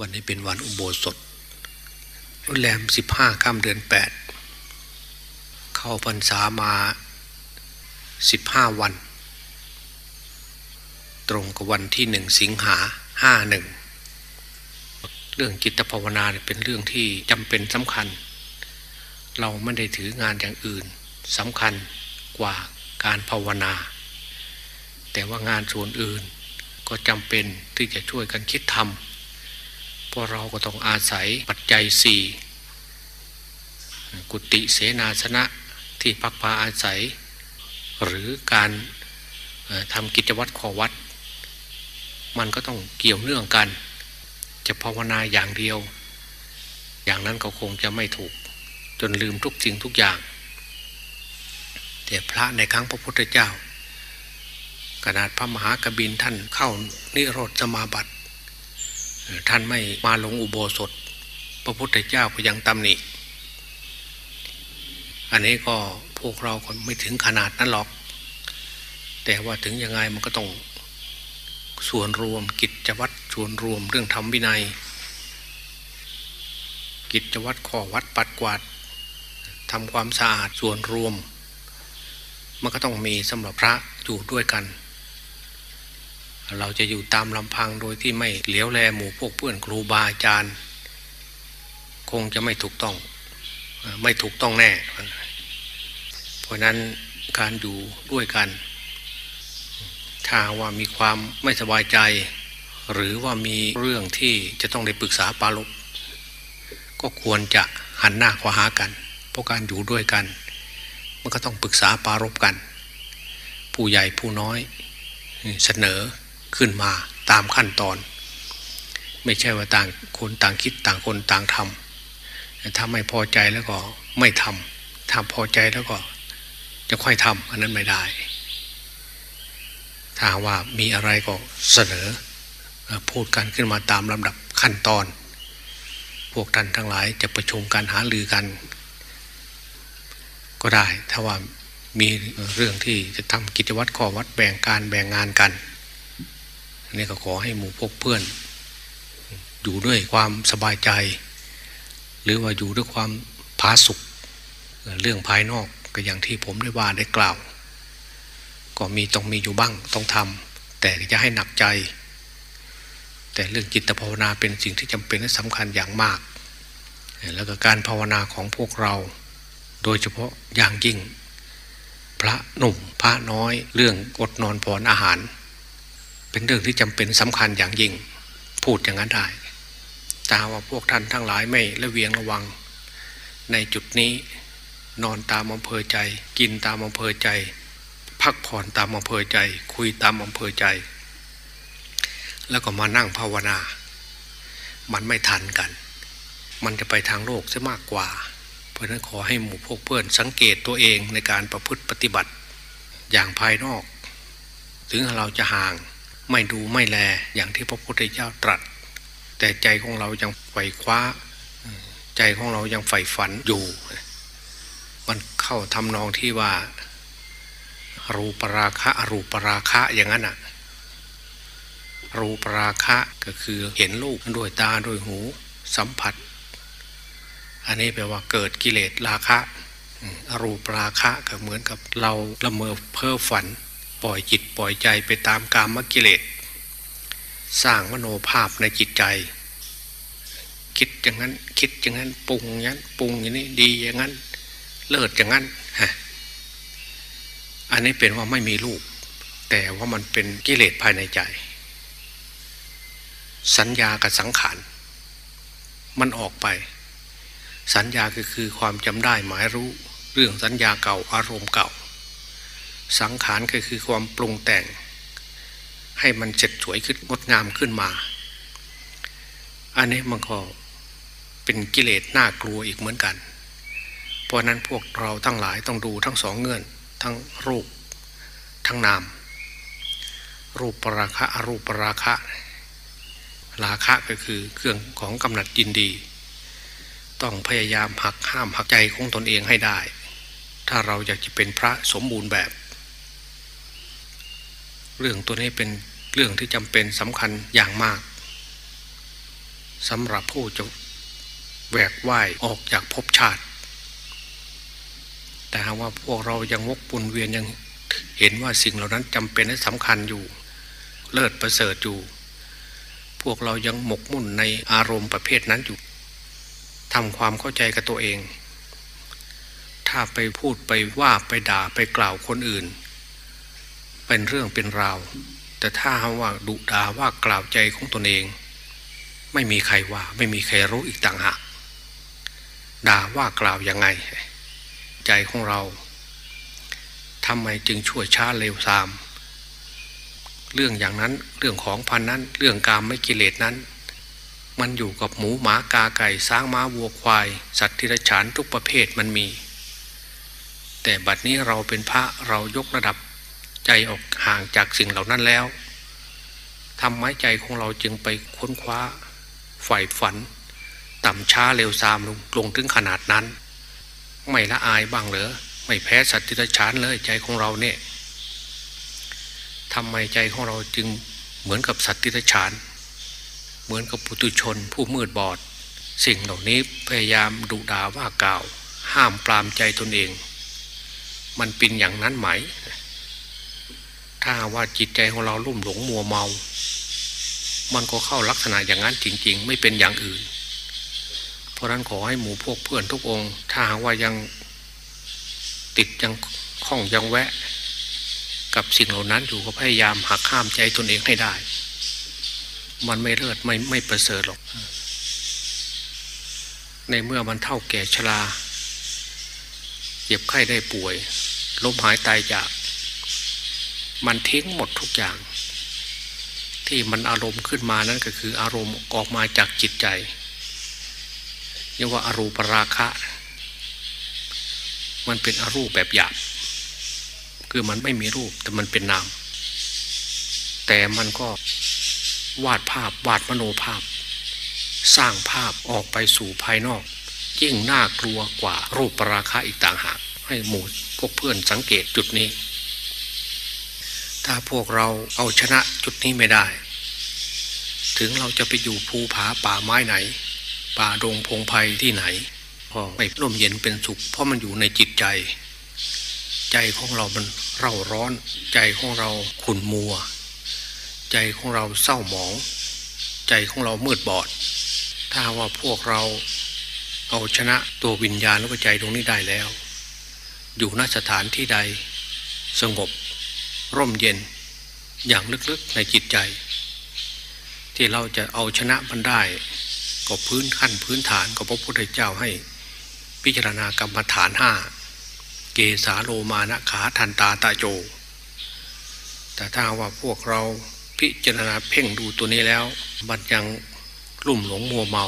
วันนี้เป็นวันอุโบสถแรมสิบห้าค่ำเดือนแปดเข้าพรรษามาสิบห้าวัน ตรงกับวันที่หนึ่งสิงหาห้าหนึ่งเรื่องจิตภาวนาเป็นเรื่องที่จำเป็นสำคัญ เราไม่ได้ถืองานอย่างอื่นสำคัญกว่าการภาวนา แต่ว่างานส่วนอื่นก็จำเป็นที่จะช่วยกันคิดทำ พราะเราก็ต้องอาศัยปัจจัยสี่กุติเสนาสนะที่พักพาอาศัย หรือการทำกิจวัตรขอวัด มันก็ต้องเกี่ยวเนื่องกัน จะภาวนาอย่างเดียว อย่างนั้นก็คงจะไม่ถูก จนลืมทุกสิ่งทุกอย่าง แต่พระในครั้งพระพุทธเจ้าขนาดพระมหากบินท่านเข้านิโรธสมาบัติ ท่านไม่มาลงอุโบสถ พระพุทธเจ้าก็ยังตำหนิอันนี้ก็พวกเราก็ไม่ถึงขนาดนั้นหรอก แต่ว่าถึงยังไงมันก็ต้องส่วนรวมกิจวัตรส่วนรวมเรื่องธรรมวินัย กิจวัตรข้อวัดปัดกวาดทำความสะอาดส่วนรวม มันก็ต้องมีสำหรับพระอยู่ด้วยกัน เราจะอยู่ตามลำพังโดยที่ไม่เหลียวแลหมู่พวกเพื่อนครูบาอาจารย์ คงจะไม่ถูกต้อง ไม่ถูกต้องแน่ เพราะนั้นการอยู่ด้วยกัน ถ้าว่ามีความไม่สบายใจ หรือว่ามีเรื่องที่จะต้องได้ปรึกษาปาลบก็ควรจะหันหน้าขวาหากัน เพราะการอยู่ด้วยกัน มันก็ต้องปรึกษาปารบกัน ผู้ใหญ่ผู้น้อยเสนอ ขึ้นมาตามขั้นตอน ไม่ใช่ว่าต่างคนต่างคิดต่างคนต่างทำถ้าไม่พอใจแล้วก็ไม่ทำถ้าพอใจแล้วก็ จะค่อยทำอันนั้นไม่ได้ ถ้าว่ามีอะไรก็เสนอพูดกันขึ้นมาตามลำดับขั้นตอน พวกท่านทั้งหลายจะประชุมการหาลือกัน ก็ได้ ถ้าว่ามีเรื่องที่จะทำกิจวัตรข้อวัดแบ่งการแบ่งงานกัน นี่ก็ขอให้หมู่พกเพื่อน อยู่ด้วยความสบายใจ หรือว่าอยู่ด้วยความผาสุกเรื่องภายนอกก็อย่างที่ผมได้ว่าได้กล่าว ก็มีต้องมีอยู่บ้างต้องทำแต่จะให้หนักใจ แต่เรื่องจิตภาวนาเป็นสิ่งที่จำเป็นและสำคัญอย่างมาก แล้วก็การภาวนาของพวกเรา โดยเฉพาะอย่างยิ่ง พระหนุ่มพระน้อยเรื่องอดนอนผ่อนอาหาร เป็นเรื่องที่จำเป็นสำคัญอย่างยิ่ง พูดอย่างนั้นได้ตาว่าพวกท่านทั้งหลายไม่ละเวียงระวัง ในจุดนี้นอนตามอำเภอใจ กินตามอำเภอใจ พักผ่อนตามอำเภอใจ คุยตามอำเภอใจ แล้วก็มานั่งภาวนา มันไม่ทันกัน มันจะไปทางโลกซะมากกว่า เพราะนั้นขอให้หมู่พวกเพื่อนสังเกตตัวเองในการประพฤติปฏิบัติอย่างภายนอก ถึงเราจะห่าง ไม่ดูไม่แลอย่างที่พระพุทธเจ้าตรัส แต่ใจของเรายังไฝ่คว้า ใจของเรายังใฝ่ฝันอยู่ มันเข้าทำนองที่ว่ารูปราคะอรูปราคะอย่างนั้นอะรูปราคะก็คือเห็นลูกด้วยตาด้วยหูสัมผัส อันนี้แปลว่าเกิดกิเลสราคะอรูปราคะก็เหมือนกับเราละเมอเพ้อฝัน ปล่อยจิตปล่อยใจไปตามกามกิเลส สร้างมโนภาพในจิตใจ คิดอย่างนั้นคิดอย่างนั้นปรุงอย่างนั้นปรุงอย่างนี้ดีอย่างนั้น เลิศอย่างนั้นฮะอันนี้เป็นว่าไม่มีรูป แต่ว่ามันเป็นกิเลสภายในใจ สัญญากับสังขารมันออกไป สัญญาก็คือความจำได้หมายรู้ เรื่องสัญญาเก่าอารมณ์เก่า สังขารก็คือความปรุงแต่ง ให้มันเจ็ดสวยขึ้นงดงามขึ้นมา อันนี้มันก็เป็นกิเลสน่ากลัวอีกเหมือนกัน เพราะนั้นพวกเราทั้งหลายต้องดูทั้งสองเงื่อน ทั้งรูปทั้งนาม รูปปราคะอรูปปราคะ ราคะก็คือเครื่องของกำหนัดยินดี ต้องพยายามหักห้ามหักใจของตนเองให้ได้ ถ้าเราอยากจะเป็นพระสมบูรณ์แบบ เรื่องตัวนี้เป็นเรื่องที่จำเป็นสำคัญอย่างมากสำหรับผู้จะแหวกว่ายออกจากภพชาติ แต่หากว่าพวกเรายังวกปุนเวียนยังเห็นว่าสิ่งเหล่านั้นจำเป็นและสำคัญอยู่เลิศประเสริฐอยู่ พวกเรายังหมกมุ่นในอารมณ์ประเภทนั้นอยู่ทำความเข้าใจกับตัวเอง ถ้าไปพูดไปว่าไปด่าไปกล่าวคนอื่น เป็นเรื่องเป็นราว แต่ถ้าว่าดุด่าว่ากล่าวใจของตนเอง ไม่มีใครว่าไม่มีใครรู้อีกต่างหากด่าว่ากล่าวยังไง ใจของเราทำไมจึงชั่วช้าเร็วซาม เรื่องอย่างนั้นเรื่องของพันนั้น เรื่องกามไม่กิเลสนั้น มันอยู่กับหมูหมากาไก่สร้างม้าวัวควาย สัตว์ที่รฉานทุกประเภทมันมี แต่บัดนี้เราเป็นพระเรายกระดับ ใจออกห่างจากสิ่งเหล่านั้นแล้วทำไมใจของเราจึงไปค้นคว้าใฝ่ฝัน ต่ำช้าเร็วซามลงลงถึงขนาดนั้น ไม่ละอายบ้างเหรอไม่แพ้สัตว์ที่รฉานเลยใจของเราเนี่ยทำไมใจของเราจึงเหมือนกับสัตว์ที่รฉาน เหมือนกับปุตุชนผู้มืดบอด สิ่งเหล่านี้พยายามดุด่าว่ากล่าว ห้ามปรามใจตนเอง มันเป็นอย่างนั้นไหม ถ้าว่าจิตใจของเราลุ่มหลงมัวเมา มันก็เข้าลักษณะอย่างนั้นจริง ๆ ไม่เป็นอย่างอื่น เพราะนั้นขอให้หมู่พวกเพื่อนทุกองค์ ถ้าว่ายังติดยังคล้องยังแวะ กับสิ่งเหล่านั้นอยู่ก็พยายามหักข้ามใจตนเองให้ได้ มันไม่เลิศไม่ไม่ประเสริฐหรอก ในเมื่อมันเท่าแก่ชราเจ็บไข้ได้ป่วยล้มหายตายจาก มันทิ้งหมดทุกอย่าง ที่มันอารมณ์ขึ้นมานั้นก็คืออารมณ์ออกมาจากจิตใจเรียกว่าอารูปราคะ มันเป็นอรูปแบบหยาบคือมันไม่มีรูปแต่มันเป็นนาม แต่มันก็วาดภาพวาดมโนภาพ สร้างภาพออกไปสู่ภายนอก ยิ่งน่ากลัวกว่ารูปปราคาอีกต่างหาก ให้หมู่พวกเพื่อนสังเกตจุดนี้ ถ้าพวกเราเอาชนะจุดนี้ไม่ได้ ถึงเราจะไปอยู่ภูผาป่าไม้ไหน ป่าดงพงไพ่ที่ไหนไม่ร่มเย็นเป็นสุข เพราะมันอยู่ในจิตใจ ใจของเรามันเร่าร้อน ใจของเราขุ่นมัว ใจของเราเศร้าหมอง ใจของเรามืดบอด ถ้าว่าพวกเราเอาชนะตัววิญญาณและใจตรงนี้ได้แล้ว อยู่ณสถานที่ใดสงบ ร่มเย็นอย่างลึกๆในจิตใจ ที่เราจะเอาชนะมันได้ ก็พื้นขั้นพื้นฐานก็พระพุทธเจ้าให้ พิจารณากรรมฐานห้าเกสาโลมานะขาทันตาตาโจ แต่ถ้าว่าพวกเราพิจารณาเพ่งดูตัวนี้แล้วมันยังลุ่มหลงมัวเมา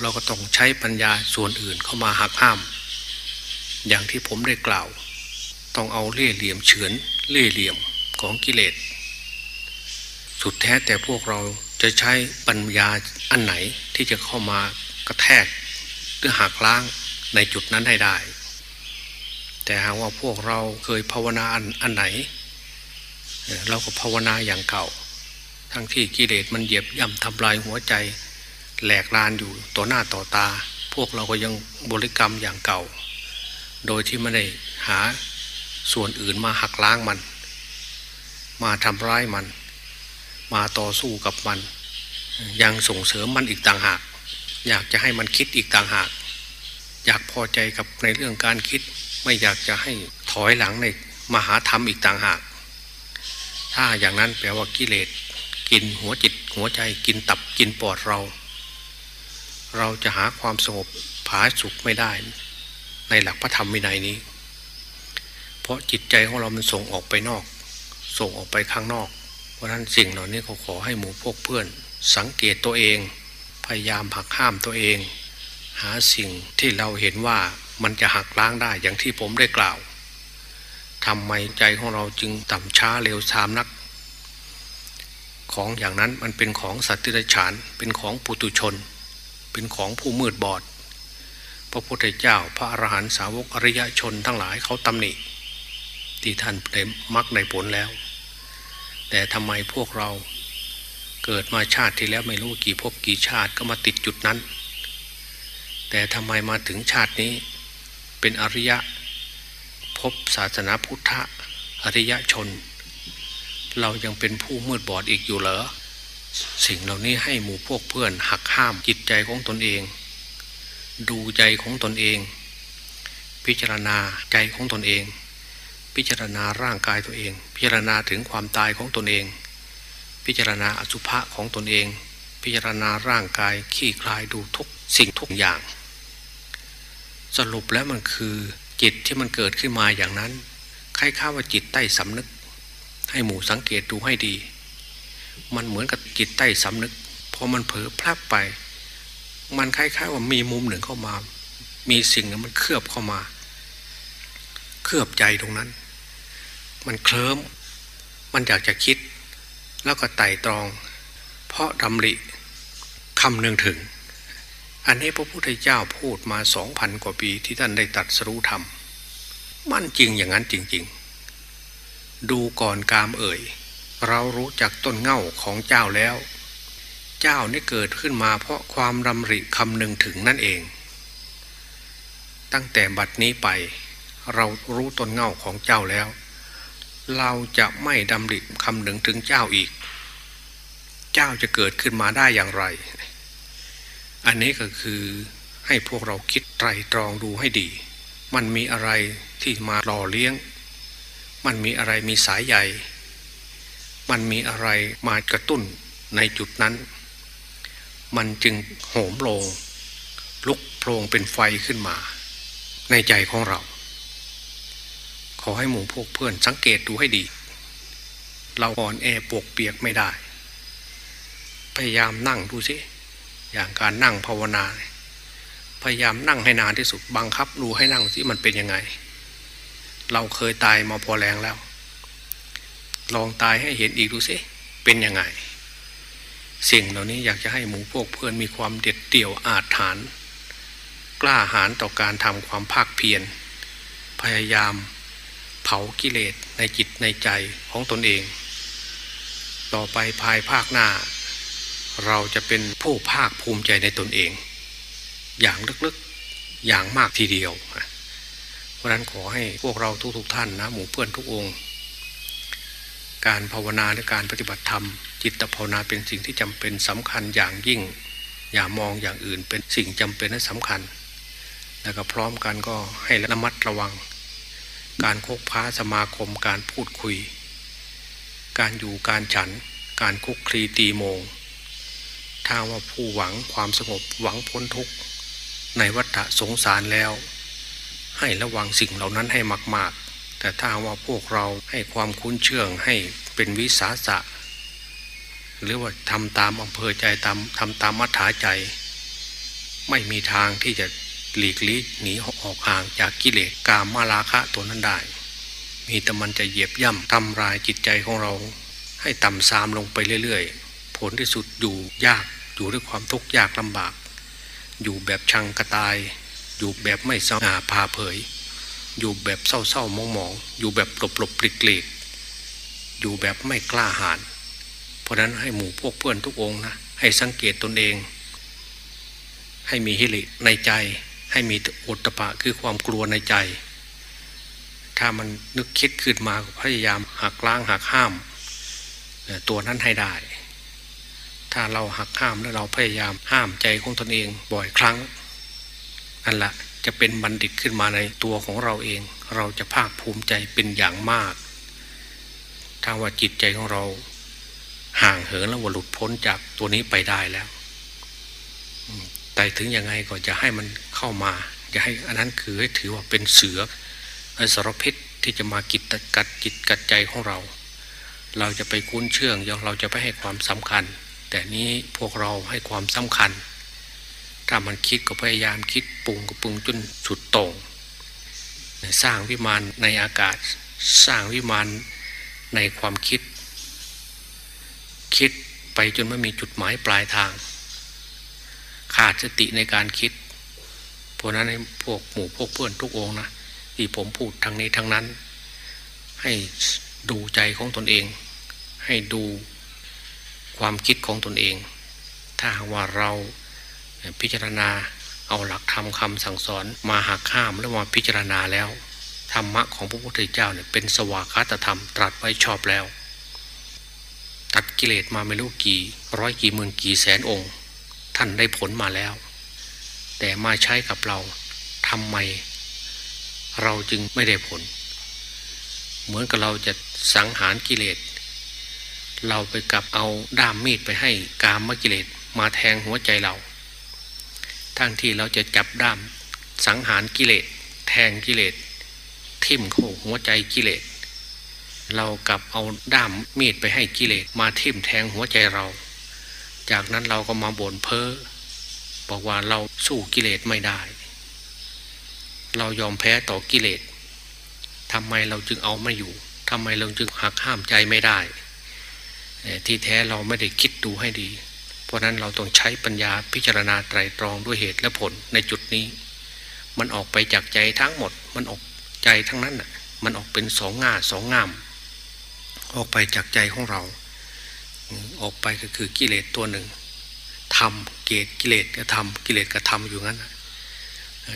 เราก็ต้องใช้ปัญญาส่วนอื่นเข้ามาหักห้าม อย่างที่ผมได้กล่าว ต้องเอาเล่เหลี่ยมเฉือน เล่เหลี่ยมของกิเลส สุดแท้แต่พวกเราจะใช้ปัญญาอันไหนที่จะเข้ามากระแทกหรือหักล้างในจุดนั้นให้ได้ แต่หากว่าพวกเราเคยภาวนาอันไหน เราก็ภาวนาอย่างเก่า ทั้งที่กิเลสมันเหยียบย่ำทำลายหัวใจ แหลกลานอยู่ต่อหน้าต่อตา พวกเราก็ยังบริกรรมอย่างเก่า โดยที่ไม่ได้หา ส่วนอื่นมาหักล้างมัน มาทำร้ายมัน มาต่อสู้กับมัน ยังส่งเสริมมันอีกต่างหาก อยากจะให้มันคิดอีกต่างหาก อยากพอใจกับในเรื่องการคิด ไม่อยากจะให้ถอยหลังในมหาธรรมอีกต่างหาก ถ้าอย่างนั้นแปลว่ากิเลสกินหัวจิตหัวใจกินตับกินปอดเรา เราจะหาความสงบผาสุขไม่ได้ ในหลักพระธรรมวินัยนี้ เพราะจิตใจของเรามันส่งออกไปนอก ส่งออกไปข้างนอก เพราะนั้นสิ่งเหล่านี้เขาขอให้หมู่พวกเพื่อน สังเกตตัวเอง พยายามหักห้ามตัวเอง หาสิ่งที่เราเห็นว่ามันจะหักล้างได้อย่างที่ผมได้กล่าวทำไมใจของเราจึงต่ำช้าเร็วชามนัก ของอย่างนั้นมันเป็นของสัตว์ที่ไรฉานเป็นของปุตุชน เป็นของผู้มืดบอด พระพุทธเจ้าพระอรหันตสาวกอริยชนทั้งหลายเขาตำหนิ ที่ท่านได้มักในผลแล้ว แต่ทำไมพวกเราเกิดมาชาติที่แล้วไม่รู้กี่ภพกี่ชาติก็มาติดจุดนั้น แต่ทำไมมาถึงชาตินี้ เป็นอริยะพบศาสนาพุทธอริยชน เรายังเป็นผู้มืดบอดอีกอยู่เหรอสิ่งเหล่านี้ให้หมู่พวกเพื่อนหักห้ามจิตใจของตนเอง ดูใจของตนเอง พิจารณาใจของตนเอง พิจารณาร่างกายตัวเอง พิจารณาถึงความตายของตนเอง พิจารณาอสุภะของตนเอง พิจารณาร่างกายขี้คลายดูทุกสิ่งทุกอย่าง สรุปแล้วมันคือจิตที่มันเกิดขึ้นมาอย่างนั้นคล้ายๆว่าจิตใต้สำนึก ให้หมู่สังเกตดูให้ดี มันเหมือนกับจิตใต้สำนึกพอมันเผลอพลาดไป มันคล้ายๆว่ามีมุมหนึ่งเข้ามา มีสิ่งนั้นมันเคลือบเข้ามา เคลือบใจตรงนั้น มันเคลิ้มมันอยากจะคิด แล้วก็ไต่ตรอง เพราะดำริคำนึงถึง อันนี้พระพุทธเจ้าพูดมาสองพันกว่าปีที่ท่านได้ตัดสรู้ธรรม มันจริงอย่างนั้นจริง ๆ ดูก่อนกามเอ่ย เรารู้จักต้นเง่าของเจ้าแล้ว เจ้านี่เกิดขึ้นมาเพราะความรำริคำนึงถึงนั่นเอง ตั้งแต่บัดนี้ไปเรารู้ต้นเง่าของเจ้าแล้ว เราจะไม่ดำริคำหนึ่งถึงเจ้าอีก เจ้าจะเกิดขึ้นมาได้อย่างไร อันนี้ก็คือให้พวกเราคิดไตรตรองดูให้ดี มันมีอะไรที่มาหล่อเลี้ยง มันมีอะไรมีสายใหญ่ มันมีอะไรมากระตุ้นในจุดนั้น มันจึงโหมโลงลุกโพลงเป็นไฟขึ้นมา ในใจของเรา อให้หมู่พวกเพื่อนสังเกตดูให้ดี เราอ่อนแอปวกเปียกไม่ได้ พยายามนั่งดูสิอย่างการนั่งภาวนา พยายามนั่งให้นานที่สุดบังคับดูให้นั่งสิมันเป็นยังไง เราเคยตายมาพอแรงแล้ว ลองตายให้เห็นอีกดูสิเป็นยังไง สิ่งเหล่านี้อยากจะให้หมูพวกเพื่อนมีความเด็ดเดี่ยวอาจฐาน กล้าหาญต่อการทำความภาคเพียรพยายาม เผากิเลสในจิตในใจของตนเอง ต่อไปภายภาคหน้า เราจะเป็นผู้ภาคภูมิใจในตนเอง อย่างลึกๆอย่างมากทีเดียว เพราะนั้นขอให้พวกเราทุกๆทท่านนะหมู่เพื่อนทุกองค์ การภาวนาและการปฏิบัติธรรม จิตภาวนาเป็นสิ่งที่จำเป็นสำคัญอย่างยิ่ง อย่ามองอย่างอื่นเป็นสิ่งจำเป็นและสำคัญ แล้วก็พร้อมกันก็ให้ระมัดระวัง การคบค้าสมาคมการพูดคุย การอยู่การฉัน การคุกคลีตีโมง ถ้าว่าผู้หวังความสงบหวังพ้นทุกข์ ในวัฏสงสารแล้ว ให้ระวังสิ่งเหล่านั้นให้มากๆ แต่ถ้าว่าพวกเราให้ความคุ้นเชื่องให้เป็นวิสาสะ หรือว่าทำตามอำเภอใจตามทำตามมัธยาใจ ไม่มีทางที่จะ หลีกลี่หนีออกห่างจากกิเลสกามมาราคะตัวนั้นได้ มีแต่มันจะเหยียบย่ำทำลายจิตใจของเรา ให้ต่ำซามลงไปเรื่อยๆ ผลที่สุดอยู่ยากอยู่ด้วยความทุกข์ยากลำบาก อยู่แบบชังกระตาย อยู่แบบไม่สง่าพาเผย อยู่แบบเศร้าๆมองๆอยู่แบบหลบๆปลีกๆอยู่แบบไม่กล้าหาญเพราะนั้นให้หมู่พวกเพื่อนทุกองนะให้สังเกตตนเอง ให้มีฮิริในใจ ให้มีอุตปะคือความกลัวในใจ ถ้ามันนึกคิดขึ้นมาพยายามหักล้างหักห้าม ตัวนั้นให้ได้ ถ้าเราหักห้ามแล้วเราพยายามห้ามใจของตนเองบ่อยครั้งนั่นแหละจะเป็นบัณฑิตขึ้นมาในตัวของเราเอง เราจะภาคภูมิใจเป็นอย่างมาก ถ้าว่าจิตใจของเราห่างเหินแล้วว่าหลุดพ้นจากตัวนี้ไปได้แล้ว แต่ถึงยังไงก็จะให้มันเข้ามาจะให้อันนั้นคือให้ถือว่าเป็นเสือสารพิษที่จะมากิดกัดจิตกัดใจของเรา เราจะไปคุ้นเชื่องยเราจะไปให้ความสำคัญ แต่นี้พวกเราให้ความสำคัญ ถ้ามันคิดก็พยายามคิดปรุงก็ปรุงจนสุดโต่งสร้างวิมานในอากาศ สร้างวิมานในความคิด คิดไปจนไม่มีจุดหมายปลายทาง ขาดสติในการคิดเพราะนั้นให้พวกหมู่พวกเพื่อนทุกองนะที่ผมพูดทางนี้ทางนั้น ให้ดูใจของตนเอง ให้ดูความคิดของตนเอง ถ้าว่าเราพิจารณาเอาหลักธรรมคำสั่งสอนมาหักข้ามแล้วมาพิจารณาแล้วธรรมะของพระพุทธเจ้าเนี่ยเป็นสวากาตธรรมตรัสไว้ชอบแล้ว ตัดกิเลสมาไม่รู้กี่ ร้อยกี่หมื่นกี่แสนองค์ ท่านได้ผลมาแล้ว แต่มาใช้กับเราทำไม เราจึงไม่ได้ผล เหมือนกับเราจะสังหารกิเลส เราไปกับเอาด้ามมีดไปให้กามกิเลสมาแทงหัวใจเรา ทั้งที่เราจะจับด้ามสังหารกิเลส แทงกิเลสทิ่มเข้าหัวใจกิเลส เรากลับเอาด้ามมีดไปให้กิเลสมาทิ่มแทงหัวใจเรา จากนั้นเราก็มาบ่นเพ้อบอกว่าเราสู้กิเลสไม่ได้ เรายอมแพ้ต่อกิเลสทำไมเราจึงเอาไม่อยู่ทำไมเราจึงหักห้ามใจไม่ได้ ที่แท้เราไม่ได้คิดดูให้ดี เพราะนั้นเราต้องใช้ปัญญาพิจารณาไตรตรองด้วยเหตุและผลในจุดนี้ มันออกไปจากใจทั้งหมด มันออกใจทั้งนั้นน่ะมันออกเป็นสองง่าสองงาม ออกไปจากใจของเรา ออกไปก็คือกิเลสตัวหนึ่งทำเกตกิเลสก็ทำกิเลสก็ทำอยู่งั้น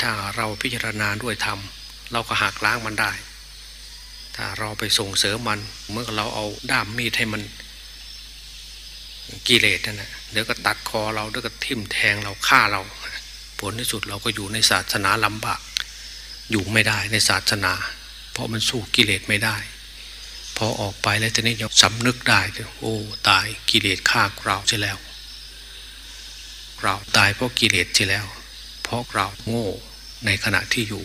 ถ้าเราพิจารณาด้วยธรรมเราก็หักล้างมันได้ ถ้าเราไปส่งเสริมมันเมื่อเราเอาด้ามมีดให้มันกิเลสนั่นแหละเดี๋ยวก็ตัดคอเราเดี๋ยวก็ทิ่มแทงเราฆ่าเรา ผลที่สุดเราก็อยู่ในศาสนาลำบากอยู่ไม่ได้ในศาสนา เพราะมันสู้กิเลสไม่ได้ พอออกไปแล้วทีนี้ยังสำนึกได้โอ้ตายกิเลสฆ่าเราใช่แล้ว เราตายเพราะกิเลสใช่แล้ว เพราะเราโง่ในขณะที่อยู่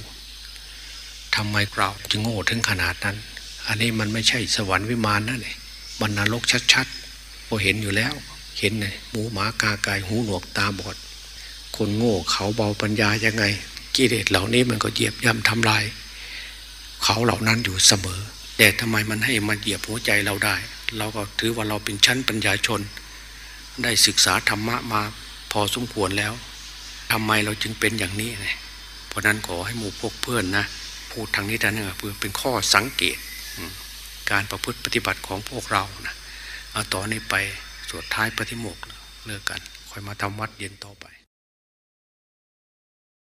ทำไมเราจึงโง่ถึงขนาดนั้น อันนี้มันไม่ใช่สวรรค์วิมานนั่นเองบรรนรกชัดๆพอเห็นอยู่แล้ว เห็นไงหมูหมากากายหูหนวกตาบอด คนโง่เขาเบาปัญญายังไง กิเลสเหล่านี้มันก็เหยียบย่ำทำลาย เขาเหล่านั้นอยู่เสมอ แต่ทำไมมันให้มันเหยียบหัวใจเราได้ เราก็ถือว่าเราเป็นชั้นปัญญาชน ได้ศึกษาธรรมะมาพอสมควรแล้วทำไมเราจึงเป็นอย่างนี้เพราะนั้นขอให้หมู่พวกเพื่อนนะพูดทางนี้ท่านเพื่อเป็นข้อสังเกต การประพฤติปฏิบัติของพวกเรานะเอาต่อนนี้ไปสวดท้ายปฏิโมกข์เลิกกัน ค่อยมาทำวัดเย็นต่อไป